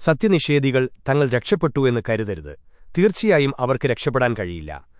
സത്യനിഷേധികൾ തങ്ങൾ രക്ഷപ്പെട്ടു എന്ന് കരുതരുത്. തീർച്ചയായും അവർക്ക് രക്ഷപ്പെടാൻ കഴിയില്ല.